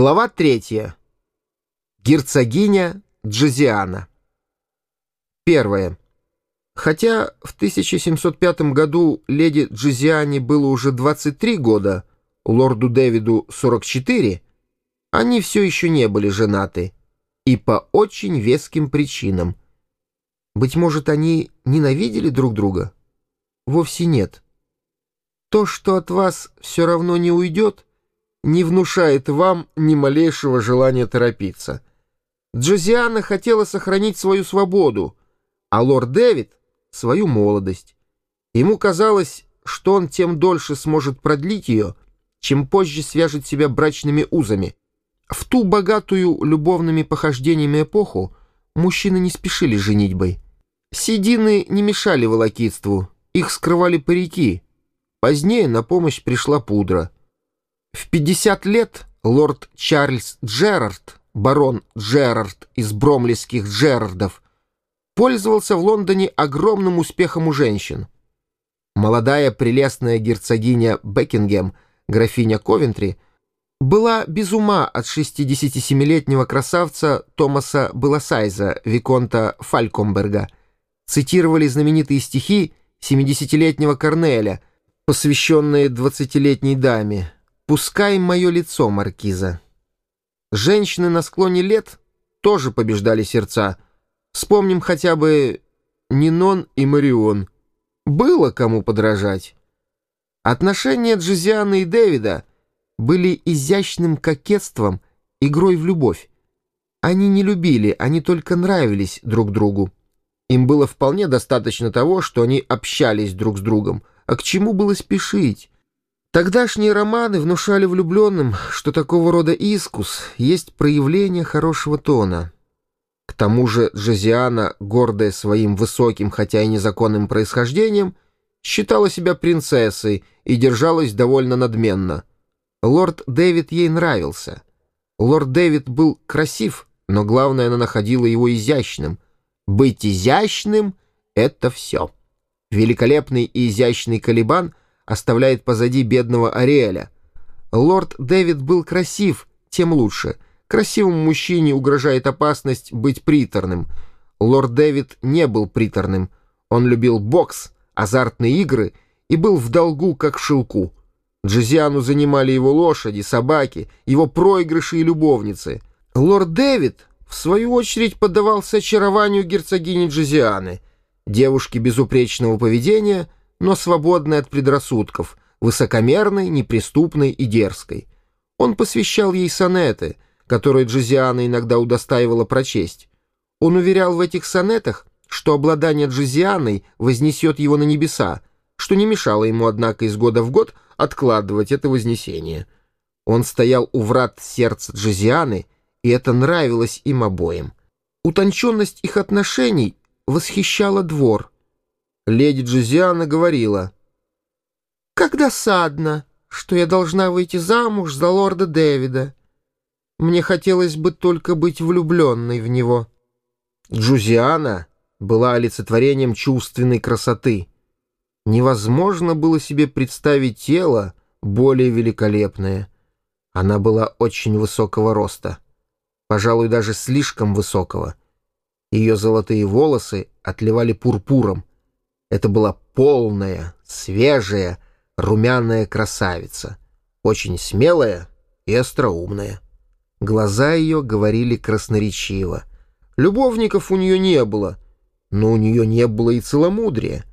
Глава третья. Герцогиня Джозиана. Первое. Хотя в 1705 году леди Джозиане было уже 23 года, лорду Дэвиду 44, они все еще не были женаты, и по очень веским причинам. Быть может, они ненавидели друг друга? Вовсе нет. То, что от вас все равно не уйдет — не внушает вам ни малейшего желания торопиться. Джозиана хотела сохранить свою свободу, а лорд Дэвид — свою молодость. Ему казалось, что он тем дольше сможет продлить ее, чем позже свяжет себя брачными узами. В ту богатую любовными похождениями эпоху мужчины не спешили женитьбой. Седины не мешали волокитству, их скрывали парики. Позднее на помощь пришла пудра — в 50 лет лорд Чарльз Джерард, барон Джерард из бромлийских Джерардов, пользовался в Лондоне огромным успехом у женщин. Молодая прелестная герцогиня Бекингем, графиня Ковентри, была без ума от 67-летнего красавца Томаса Белосайза, виконта Фалькомберга. Цитировали знаменитые стихи 70-летнего Корнеля, посвященные 20-летней даме. Пускай мое лицо, маркиза. Женщины на склоне лет тоже побеждали сердца. Вспомним хотя бы Нинон и Марион. Было кому подражать. Отношения Джизианы и Дэвида были изящным кокетством, игрой в любовь. Они не любили, они только нравились друг другу. Им было вполне достаточно того, что они общались друг с другом. А к чему было спешить? Тогдашние романы внушали влюбленным, что такого рода искус есть проявление хорошего тона. К тому же Джозиана, гордая своим высоким, хотя и незаконным происхождением, считала себя принцессой и держалась довольно надменно. Лорд Дэвид ей нравился. Лорд Дэвид был красив, но главное, она находила его изящным. Быть изящным — это все. Великолепный и изящный Калибан — оставляет позади бедного Ариэля. Лорд Дэвид был красив, тем лучше. Красивому мужчине угрожает опасность быть приторным. Лорд Дэвид не был приторным. Он любил бокс, азартные игры и был в долгу, как шелку. Джозиану занимали его лошади, собаки, его проигрыши и любовницы. Лорд Дэвид, в свою очередь, поддавался очарованию герцогини Джозианы, девушки безупречного поведения — но свободной от предрассудков, высокомерной, неприступной и дерзкой. Он посвящал ей сонеты, которые Джозиана иногда удостаивала прочесть. Он уверял в этих сонетах, что обладание Джозианой вознесет его на небеса, что не мешало ему, однако, из года в год откладывать это вознесение. Он стоял у врат сердца Джозианы, и это нравилось им обоим. Утонченность их отношений восхищала двор — Леди Джузиана говорила, «Как досадно, что я должна выйти замуж за лорда Дэвида. Мне хотелось бы только быть влюбленной в него». Джузиана была олицетворением чувственной красоты. Невозможно было себе представить тело более великолепное. Она была очень высокого роста, пожалуй, даже слишком высокого. Ее золотые волосы отливали пурпуром, это была полная, свежая, румяная красавица, очень смелая и остроумная. Глаза ее говорили красноречиво. Любовников у нее не было, но у нее не было и целомудрия.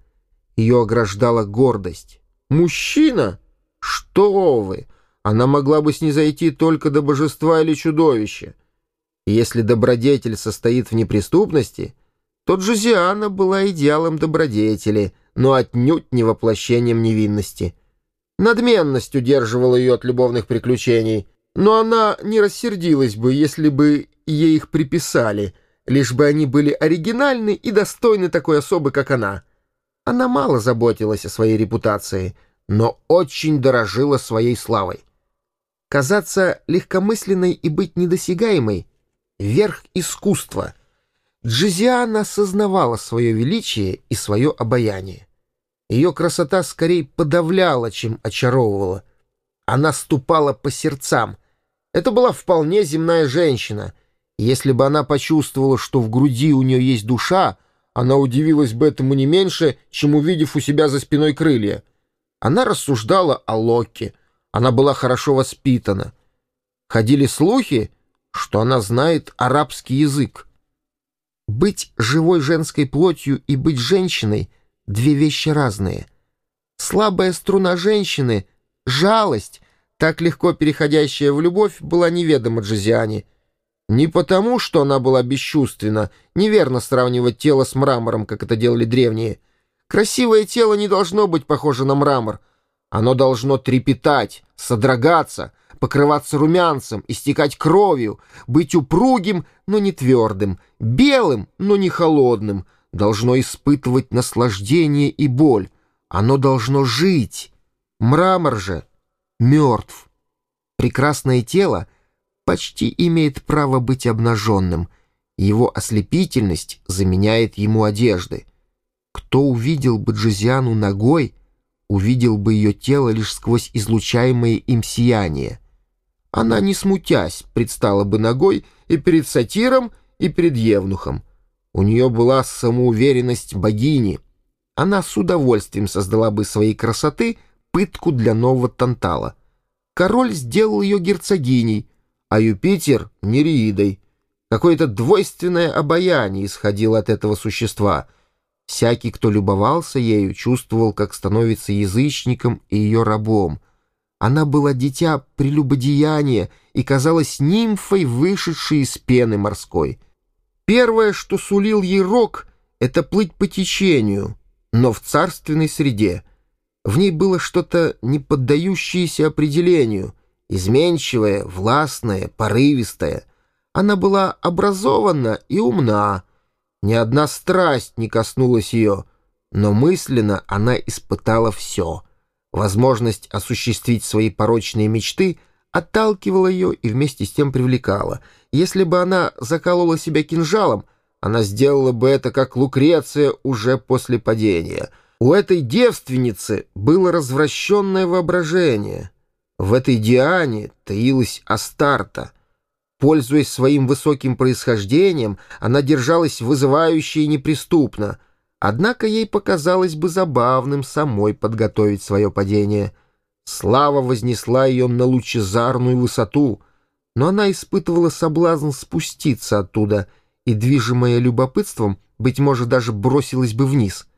Ее ограждала гордость. «Мужчина? Что вы! Она могла бы снизойти только до божества или чудовища. если добродетель состоит в неприступности — то Джузиана была идеалом добродетели, но отнюдь не воплощением невинности. Надменность удерживала ее от любовных приключений, но она не рассердилась бы, если бы ей их приписали, лишь бы они были оригинальны и достойны такой особы, как она. Она мало заботилась о своей репутации, но очень дорожила своей славой. Казаться легкомысленной и быть недосягаемой — верх искусства — Джизиана осознавала свое величие и свое обаяние. Ее красота скорее подавляла, чем очаровывала. Она ступала по сердцам. Это была вполне земная женщина. Если бы она почувствовала, что в груди у нее есть душа, она удивилась бы этому не меньше, чем увидев у себя за спиной крылья. Она рассуждала о Локе. Она была хорошо воспитана. Ходили слухи, что она знает арабский язык. Быть живой женской плотью и быть женщиной — две вещи разные. Слабая струна женщины — жалость, так легко переходящая в любовь, была неведома Джозиане — не потому, что она была бесчувственна, неверно сравнивать тело с мрамором, как это делали древние. Красивое тело не должно быть похоже на мрамор. Оно должно трепетать, содрогаться, покрываться румянцем, истекать кровью, быть упругим, но не твердым, белым, но не холодным, должно испытывать наслаждение и боль. Оно должно жить. Мрамор же мертв. Прекрасное тело — почти имеет право быть обнаженным. Его ослепительность заменяет ему одежды. Кто увидел бы Джозиану ногой, увидел бы ее тело лишь сквозь излучаемое им сияние. Она, не смутясь, предстала бы ногой и перед сатиром, и перед евнухом. У нее была самоуверенность богини. Она с удовольствием создала бы своей красоты пытку для нового Тантала. Король сделал ее герцогиней — а Юпитер — Нереидой. Какое-то двойственное обаяние исходило от этого существа. Всякий, кто любовался ею, чувствовал, как становится язычником и ее рабом. Она была дитя прелюбодеяния и казалась нимфой, вышедшей из пены морской. Первое, что сулил ей рок, — это плыть по течению, но в царственной среде. В ней было что-то не поддающееся определению — изменчивая, властная, порывистая. Она была образована и умна. Ни одна страсть не коснулась ее, но мысленно она испытала все. Возможность осуществить свои порочные мечты отталкивала ее и вместе с тем привлекала. Если бы она заколола себя кинжалом, она сделала бы это, как Лукреция, уже после падения. У этой девственницы было развращенное воображение — в этой Диане таилась Астарта. Пользуясь своим высоким происхождением, она держалась вызывающе и неприступно, однако ей показалось бы забавным самой подготовить свое падение. Слава вознесла ее на лучезарную высоту, но она испытывала соблазн спуститься оттуда и, движимая любопытством, быть может, даже бросилась бы вниз —